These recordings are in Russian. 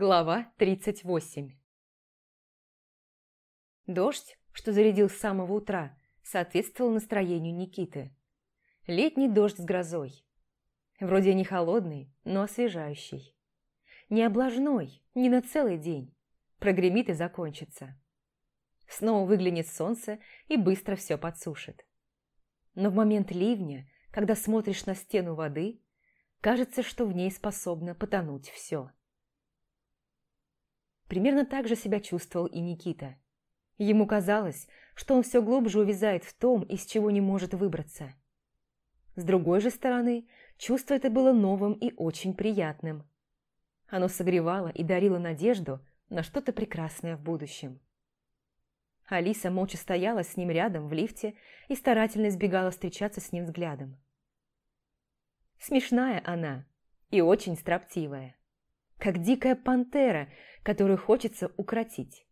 Глава 38 Дождь, что зарядил с самого утра, соответствовал настроению Никиты. Летний дождь с грозой. Вроде не холодный, но освежающий. Не облажной, не на целый день. Прогремит и закончится. Снова выглянет солнце и быстро все подсушит. Но в момент ливня, когда смотришь на стену воды, кажется, что в ней способно потонуть все. Примерно так же себя чувствовал и Никита. Ему казалось, что он все глубже увязает в том, из чего не может выбраться. С другой же стороны, чувство это было новым и очень приятным. Оно согревало и дарило надежду на что-то прекрасное в будущем. Алиса молча стояла с ним рядом в лифте и старательно избегала встречаться с ним взглядом. Смешная она и очень строптивая как дикая пантера, которую хочется укротить.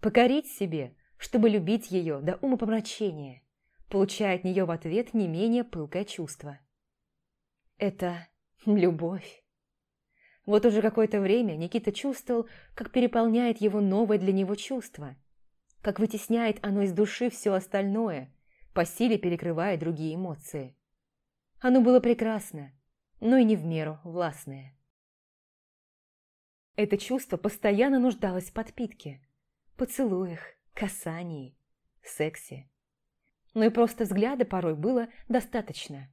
Покорить себе, чтобы любить ее до умопомрачения, получая от нее в ответ не менее пылкое чувство. Это любовь. Вот уже какое-то время Никита чувствовал, как переполняет его новое для него чувство, как вытесняет оно из души все остальное, по силе перекрывая другие эмоции. Оно было прекрасно, но и не в меру властное. Это чувство постоянно нуждалось в подпитке, поцелуях, касании, сексе. Но и просто взгляда порой было достаточно.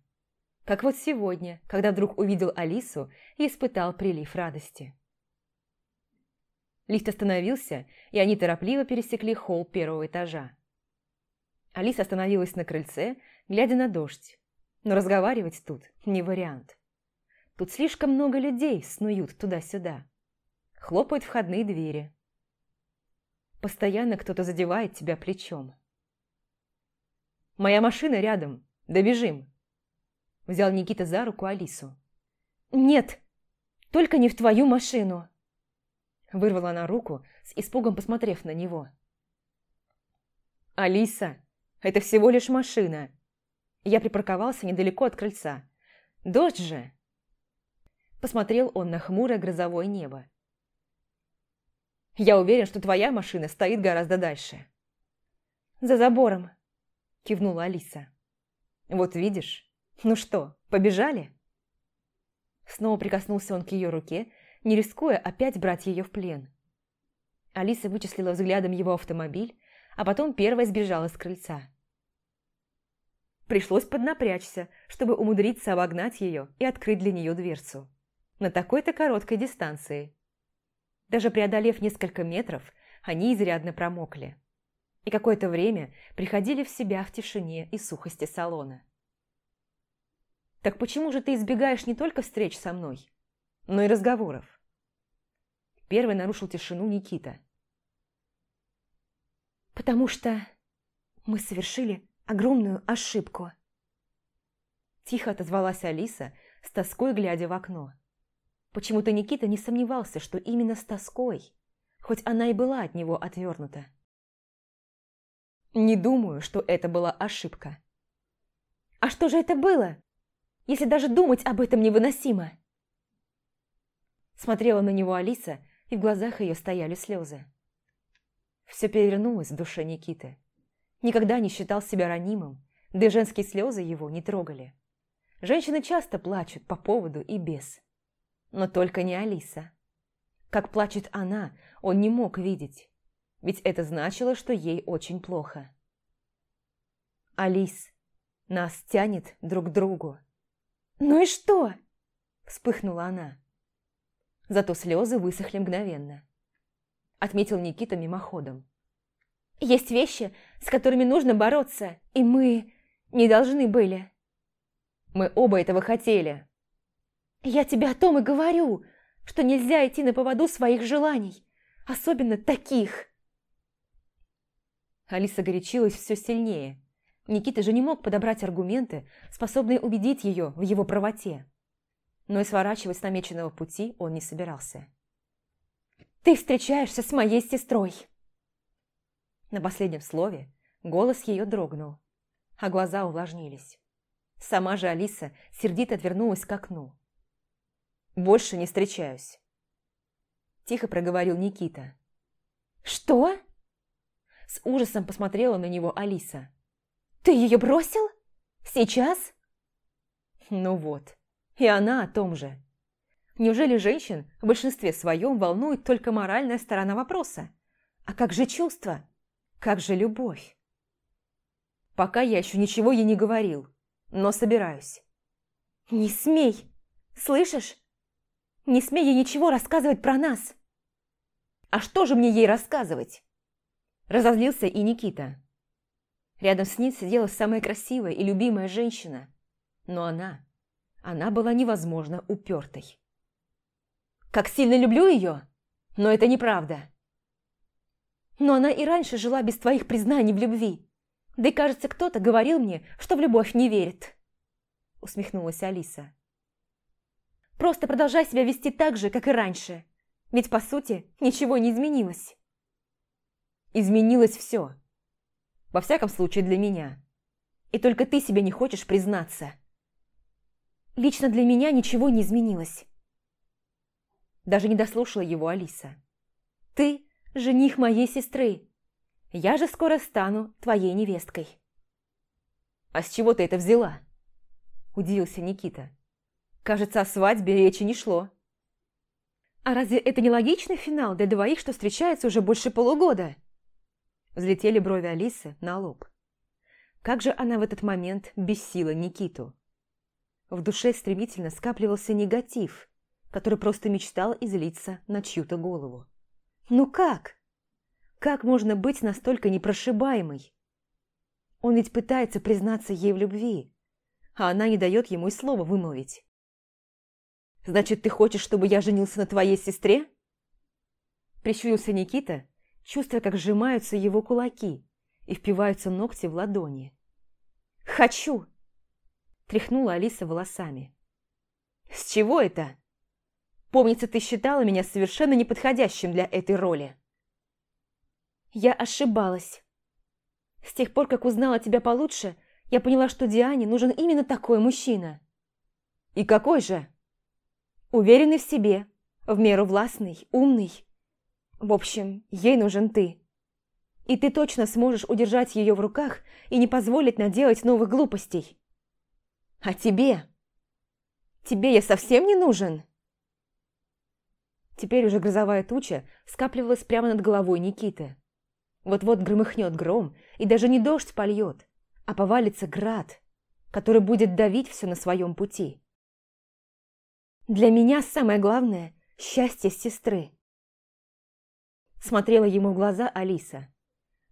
Как вот сегодня, когда вдруг увидел Алису и испытал прилив радости. Лифт остановился, и они торопливо пересекли холл первого этажа. Алиса остановилась на крыльце, глядя на дождь. Но разговаривать тут не вариант. Тут слишком много людей снуют туда-сюда. Хлопают входные двери. Постоянно кто-то задевает тебя плечом. «Моя машина рядом. Добежим!» Взял Никита за руку Алису. «Нет, только не в твою машину!» Вырвала она руку, с испугом посмотрев на него. «Алиса, это всего лишь машина!» Я припарковался недалеко от крыльца. «Дождь же!» Посмотрел он на хмурое грозовое небо. Я уверен, что твоя машина стоит гораздо дальше». «За забором», – кивнула Алиса. «Вот видишь. Ну что, побежали?» Снова прикоснулся он к ее руке, не рискуя опять брать ее в плен. Алиса вычислила взглядом его автомобиль, а потом первая сбежала с крыльца. Пришлось поднапрячься, чтобы умудриться обогнать ее и открыть для нее дверцу. На такой-то короткой дистанции. Даже преодолев несколько метров, они изрядно промокли. И какое-то время приходили в себя в тишине и сухости салона. «Так почему же ты избегаешь не только встреч со мной, но и разговоров?» Первый нарушил тишину Никита. «Потому что мы совершили огромную ошибку». Тихо отозвалась Алиса, с тоской глядя в окно. Почему-то Никита не сомневался, что именно с тоской, хоть она и была от него отвернута. Не думаю, что это была ошибка. А что же это было, если даже думать об этом невыносимо? Смотрела на него Алиса, и в глазах ее стояли слезы. Все перевернулось в душе Никиты. Никогда не считал себя ранимым, да и женские слезы его не трогали. Женщины часто плачут по поводу и без но только не Алиса. Как плачет она, он не мог видеть, ведь это значило, что ей очень плохо. «Алис, нас тянет друг к другу». «Ну и что?» – вспыхнула она. Зато слезы высохли мгновенно. Отметил Никита мимоходом. «Есть вещи, с которыми нужно бороться, и мы не должны были». «Мы оба этого хотели», я тебе о том и говорю, что нельзя идти на поводу своих желаний, особенно таких. Алиса горячилась все сильнее. Никита же не мог подобрать аргументы, способные убедить ее в его правоте. Но и сворачивать с намеченного пути он не собирался. «Ты встречаешься с моей сестрой!» На последнем слове голос ее дрогнул, а глаза увлажнились. Сама же Алиса сердито отвернулась к окну. Больше не встречаюсь. Тихо проговорил Никита. «Что?» С ужасом посмотрела на него Алиса. «Ты ее бросил? Сейчас?» Ну вот, и она о том же. Неужели женщин в большинстве своем волнует только моральная сторона вопроса? А как же чувства? Как же любовь? Пока я еще ничего ей не говорил, но собираюсь. «Не смей! Слышишь? Не смей ей ничего рассказывать про нас!» «А что же мне ей рассказывать?» Разозлился и Никита. Рядом с ним сидела самая красивая и любимая женщина. Но она, она была невозможно упертой. «Как сильно люблю ее? Но это неправда!» «Но она и раньше жила без твоих признаний в любви. Да и кажется, кто-то говорил мне, что в любовь не верит» усмехнулась Алиса. «Просто продолжай себя вести так же, как и раньше. Ведь, по сути, ничего не изменилось». «Изменилось все. Во всяком случае, для меня. И только ты себе не хочешь признаться». «Лично для меня ничего не изменилось». Даже не дослушала его Алиса. «Ты – жених моей сестры. Я же скоро стану твоей невесткой». «А с чего ты это взяла?» – удивился Никита. «Кажется, о свадьбе речи не шло». «А разве это не логичный финал для двоих, что встречаются уже больше полугода?» Взлетели брови Алисы на лоб. Как же она в этот момент бесила Никиту. В душе стремительно скапливался негатив, который просто мечтал излиться на чью-то голову. «Ну как? Как можно быть настолько непрошибаемой?» Он ведь пытается признаться ей в любви, а она не дает ему и слова вымолвить. «Значит, ты хочешь, чтобы я женился на твоей сестре?» Прищурился Никита, чувствуя, как сжимаются его кулаки и впиваются ногти в ладони. «Хочу!» Тряхнула Алиса волосами. «С чего это? Помнится, ты считала меня совершенно неподходящим для этой роли». «Я ошибалась. С тех пор, как узнала тебя получше, я поняла, что Диане нужен именно такой мужчина. И какой же? Уверенный в себе, в меру властный, умный. В общем, ей нужен ты. И ты точно сможешь удержать ее в руках и не позволить наделать новых глупостей. А тебе? Тебе я совсем не нужен? Теперь уже грозовая туча скапливалась прямо над головой Никиты. Вот-вот громыхнет гром, и даже не дождь польет, а повалится град, который будет давить все на своем пути. Для меня самое главное – счастье сестры. Смотрела ему в глаза Алиса.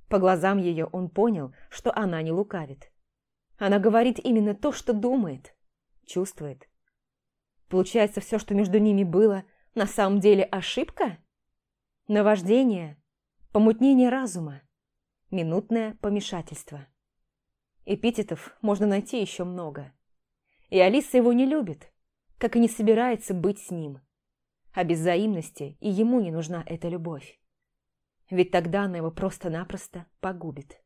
По глазам ее он понял, что она не лукавит. Она говорит именно то, что думает, чувствует. Получается, все, что между ними было, на самом деле ошибка? Наваждение, помутнение разума, минутное помешательство. Эпитетов можно найти еще много. И Алиса его не любит, как и не собирается быть с ним. А без взаимности и ему не нужна эта любовь. Ведь тогда она его просто-напросто погубит.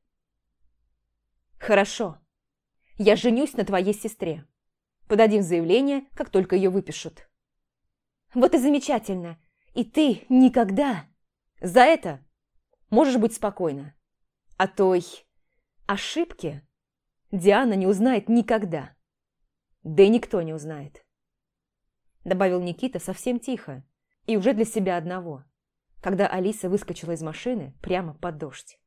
«Хорошо. Я женюсь на твоей сестре. Подадим заявление, как только ее выпишут». «Вот и замечательно. И ты никогда...» «За это можешь быть спокойна. А той ошибки Диана не узнает никогда. Да и никто не узнает. Добавил Никита совсем тихо и уже для себя одного, когда Алиса выскочила из машины прямо под дождь.